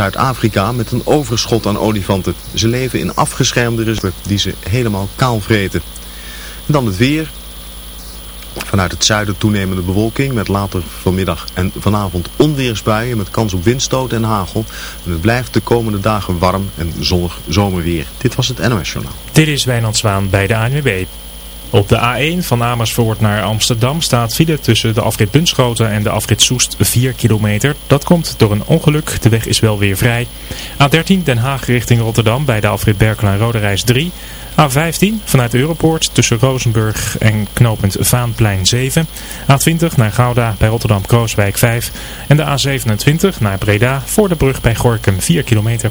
Zuid-Afrika met een overschot aan olifanten. Ze leven in afgeschermde reserven die ze helemaal kaal vreten. dan het weer. Vanuit het zuiden toenemende bewolking met later vanmiddag en vanavond onweersbuien met kans op windstoot en hagel. En het blijft de komende dagen warm en zonnig zomerweer. Dit was het NOS Journaal. Dit is Wijnand Zwaan bij de ANWB. Op de A1 van Amersfoort naar Amsterdam staat file tussen de afrit Bunschoten en de afrit Soest 4 kilometer. Dat komt door een ongeluk. De weg is wel weer vrij. A13 Den Haag richting Rotterdam bij de afrit Berkel en Roderijs 3. A15 vanuit Europoort tussen Rozenburg en knooppunt Vaanplein 7. A20 naar Gouda bij Rotterdam-Krooswijk 5. En de A27 naar Breda voor de brug bij Gorkum 4 kilometer.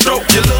stroke your little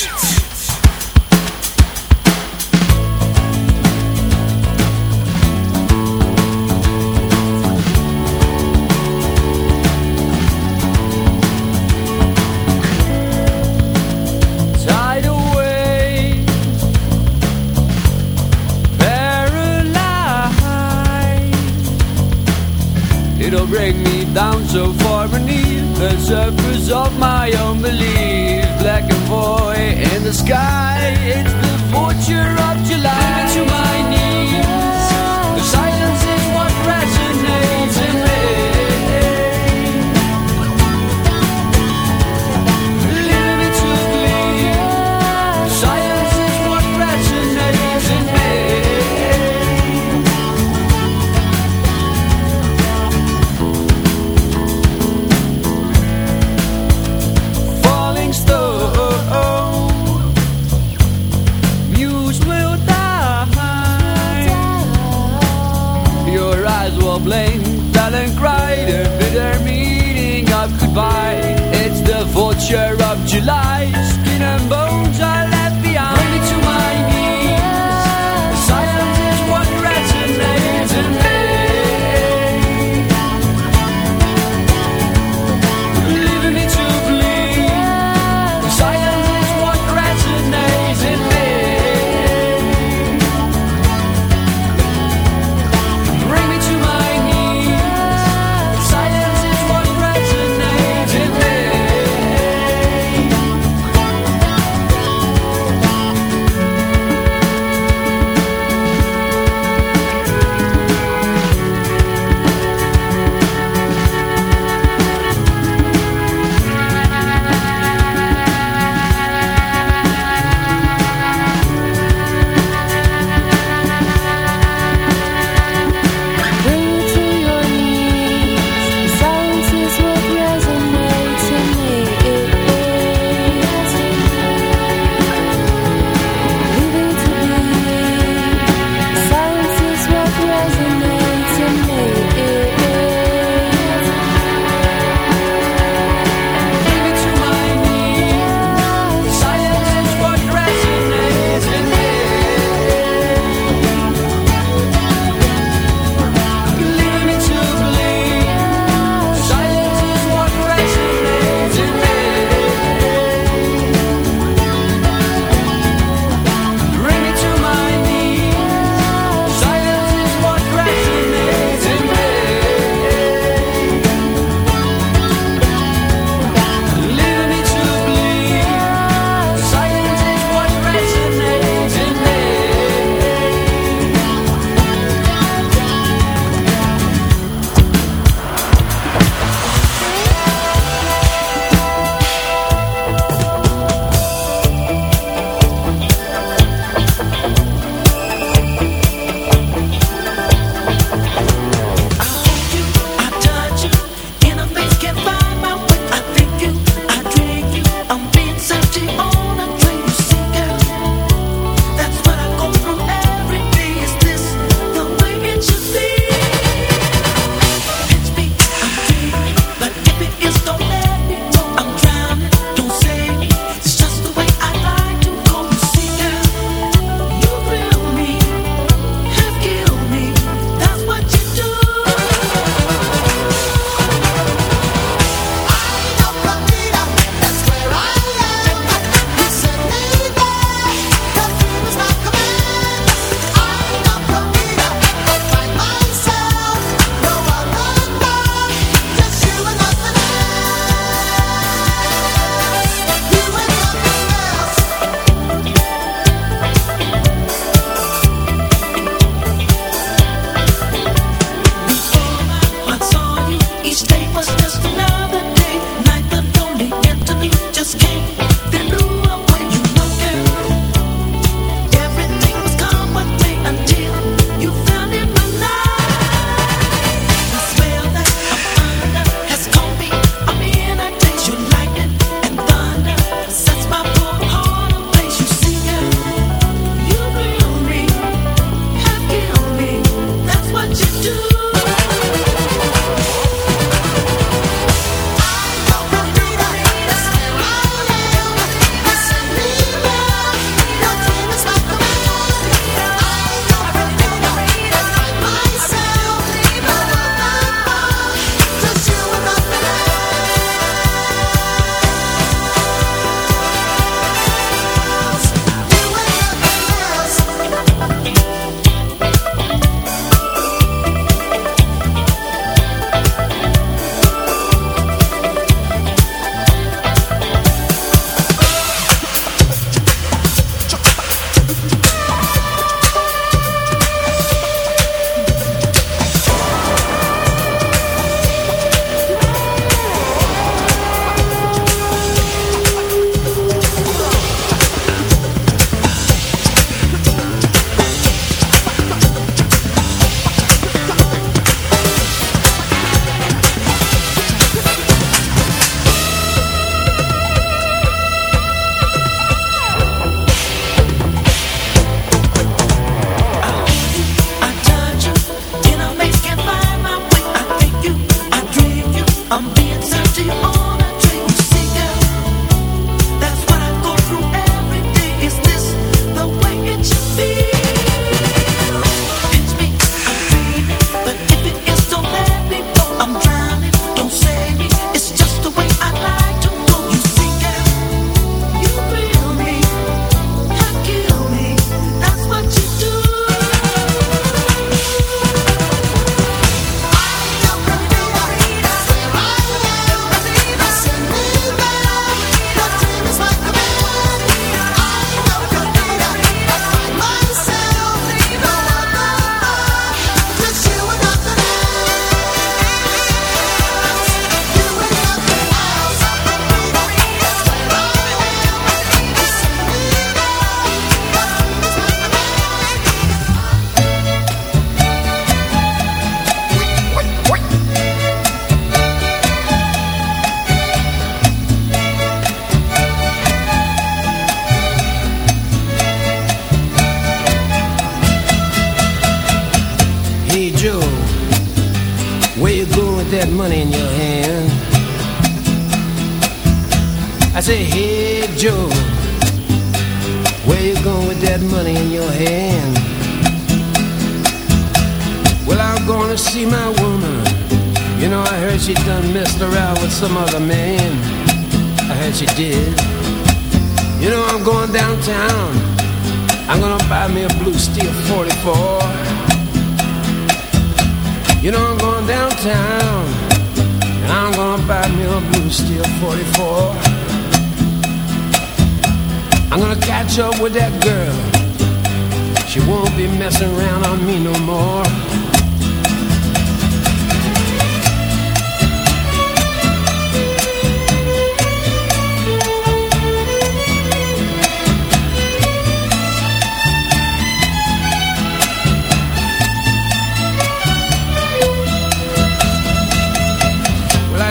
so far beneath The surface of my own belief. Black and void in the sky. It's the fortune of July.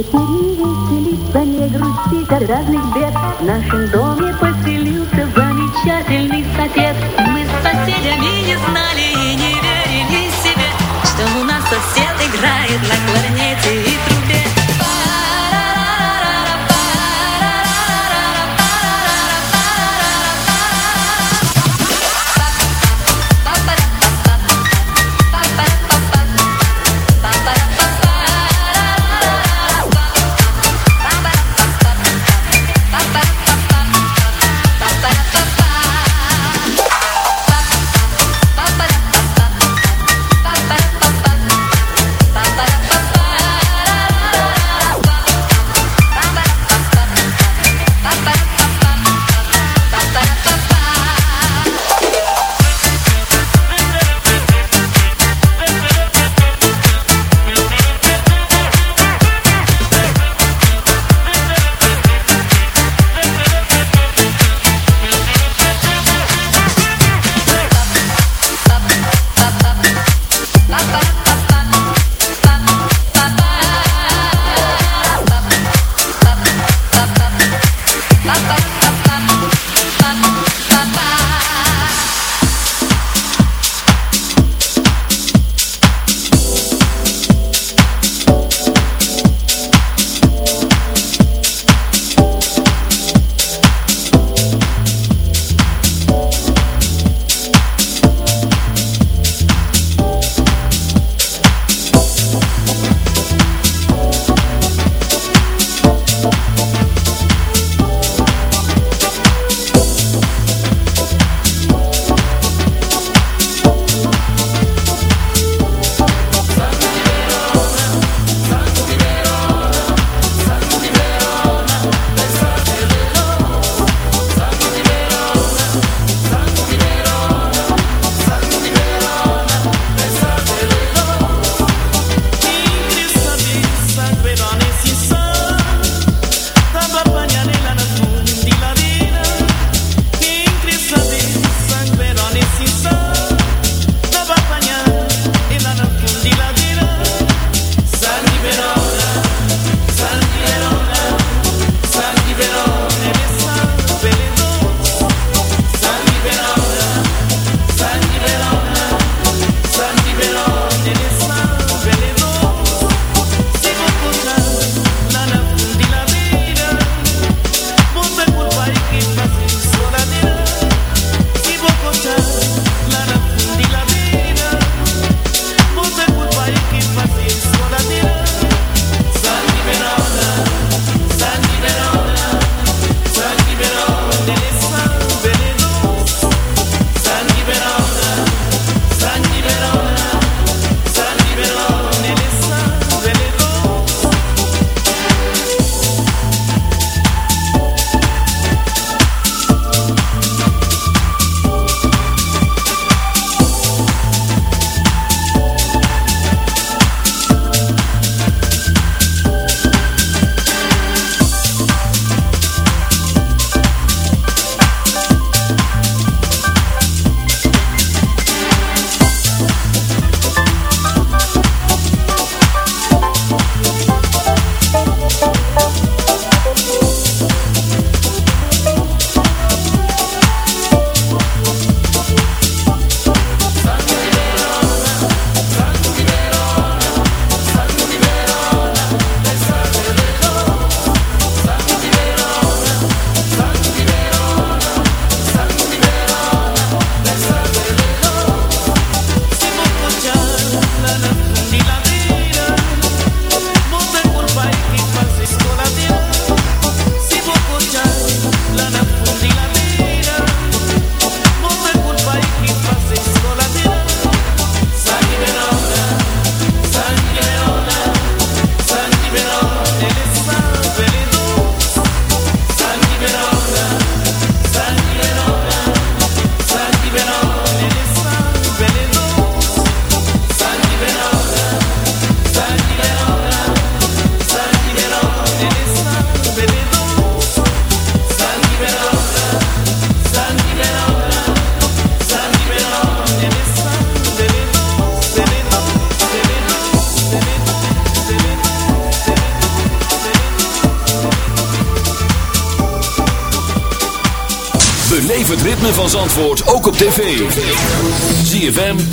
Не пари, веселись, не грусти, от разных бед. В нашем доме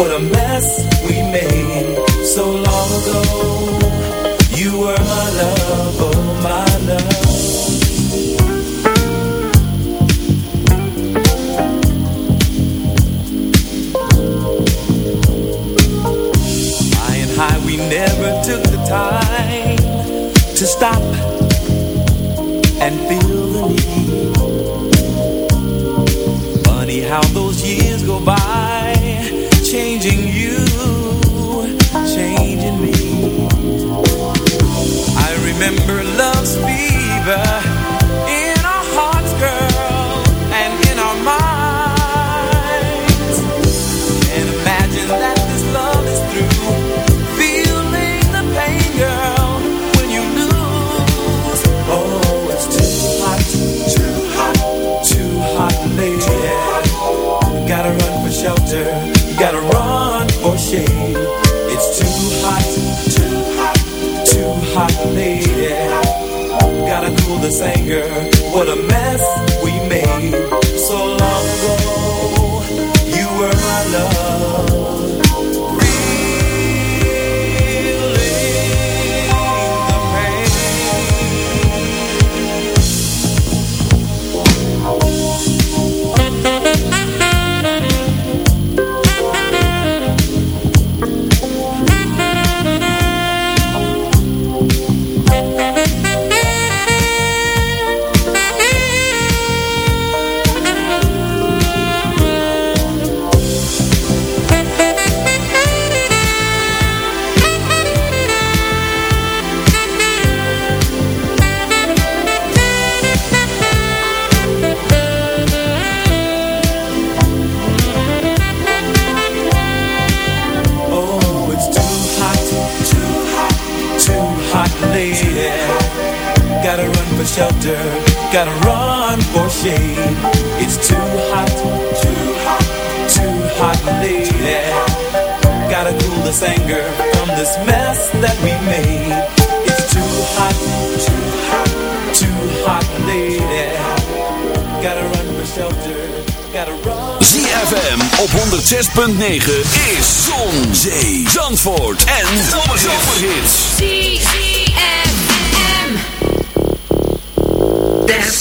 what a mess. Gotta run for shade. It's too hot Too hot Too hot lady Gotta cool this anger From this mess that we made. It's too hot Too hot Too hot lady Gotta run for shelter Gotta run. ZFM op 106.9 is Zon, Zee, Zandvoort en Zomerhits.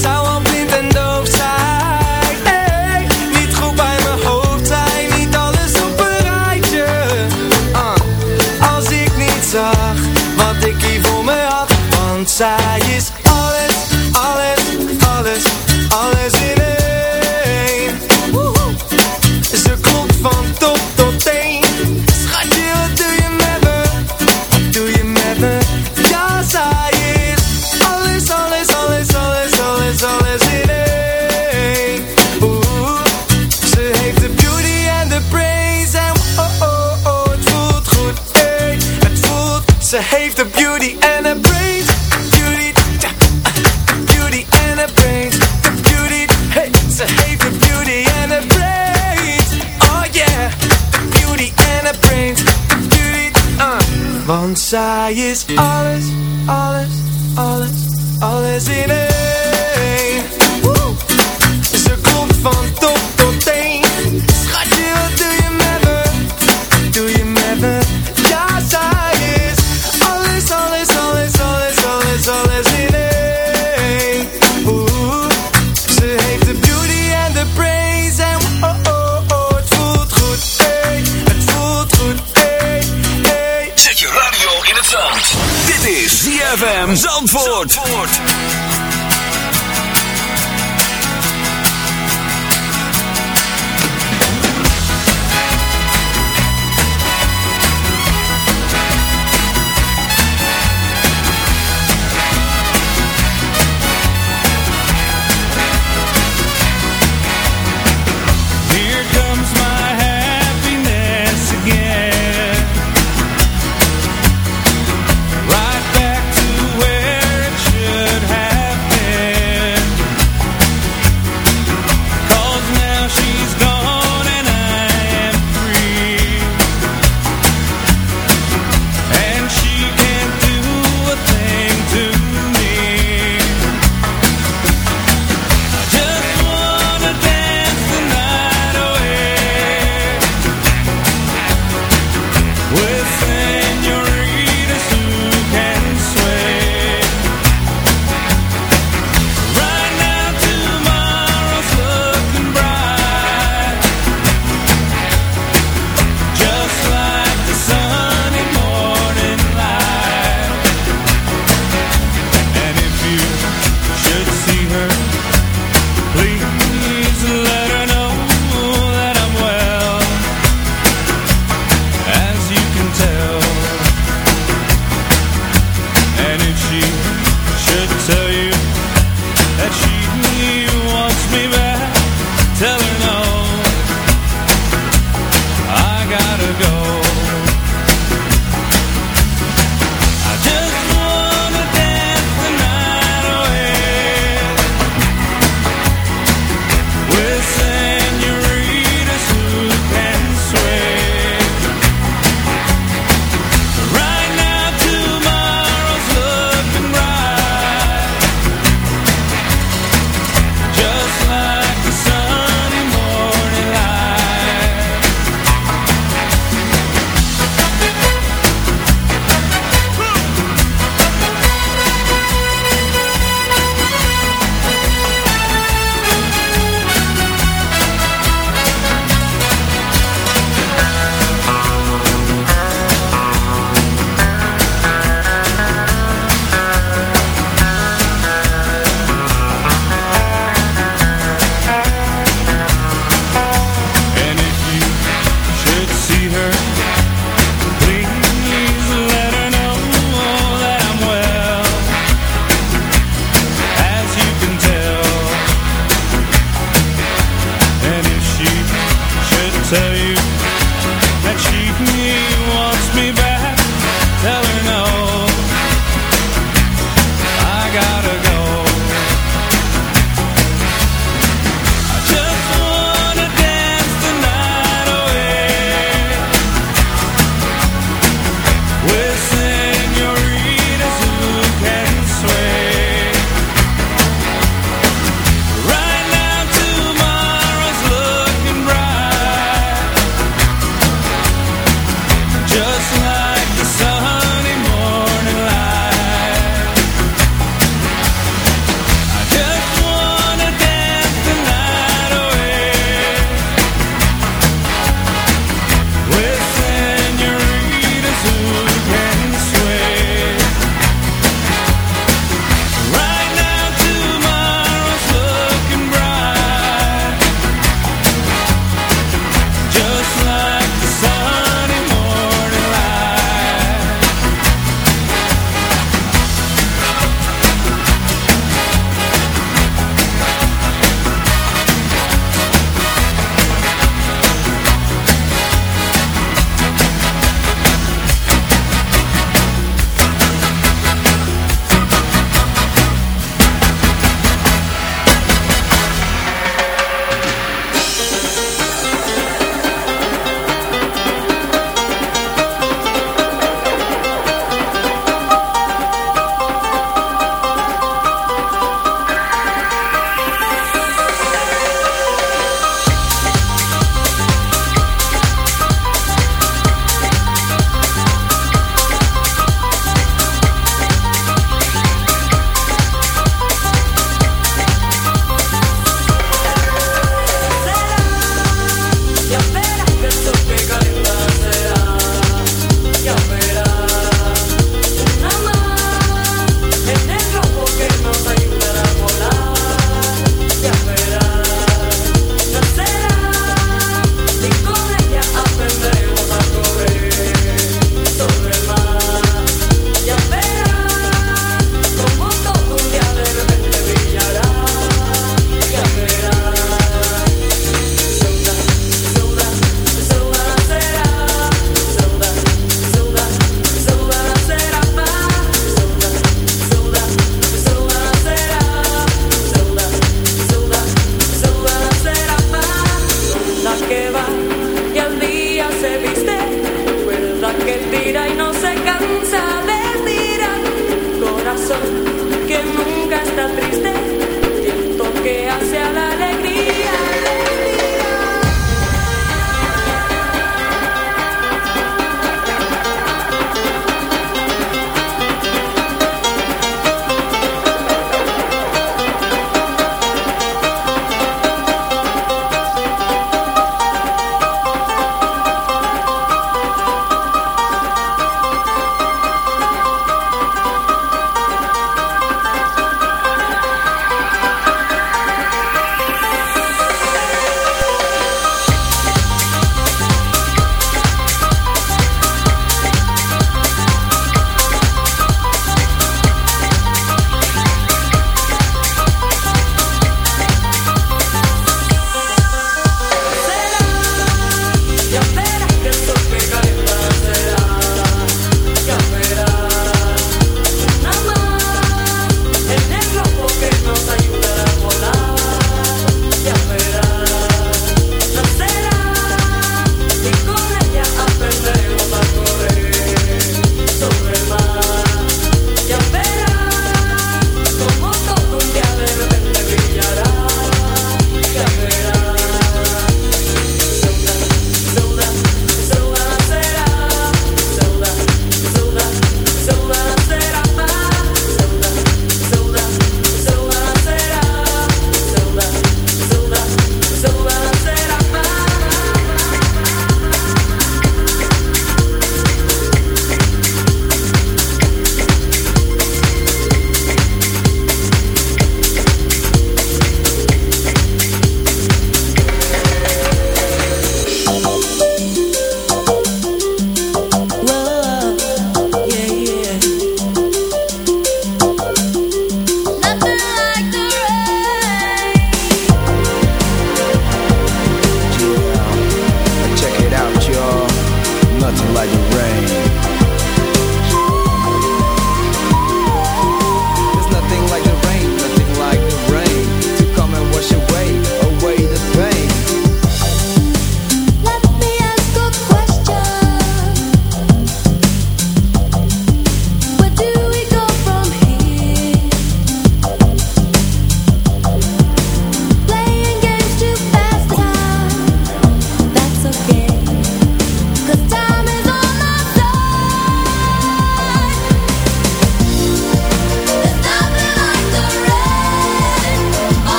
zou al blind en doof. Hey, niet goed bij mijn hoofd zijn, niet alles op een rijtje. Ah, als ik niet zag wat ik hier voor me had. Want zij is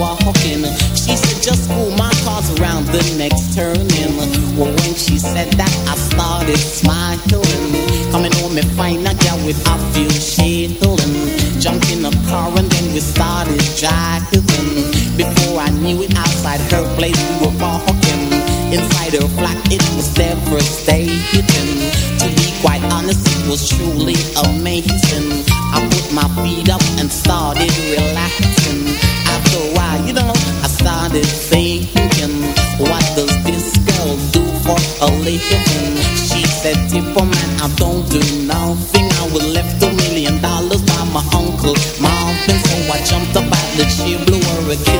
fancy walking? She said, just pull my car's around the next turning. Well, when she said that, I started smiling. Coming home and find a girl with a few shading. Jumped in the car and then we started driving. Before I knew it, outside her place we were walking. Inside her flat, it was devastating. To be quite honest, it was truly amazing. I put my feet up and started relaxing. After a while, you know, I started thinking, what does this girl do for a living? She said, Tipper man, I don't do nothing. I was left a million dollars by my uncle Marvin. So I jumped up out the chair, blew her a kiss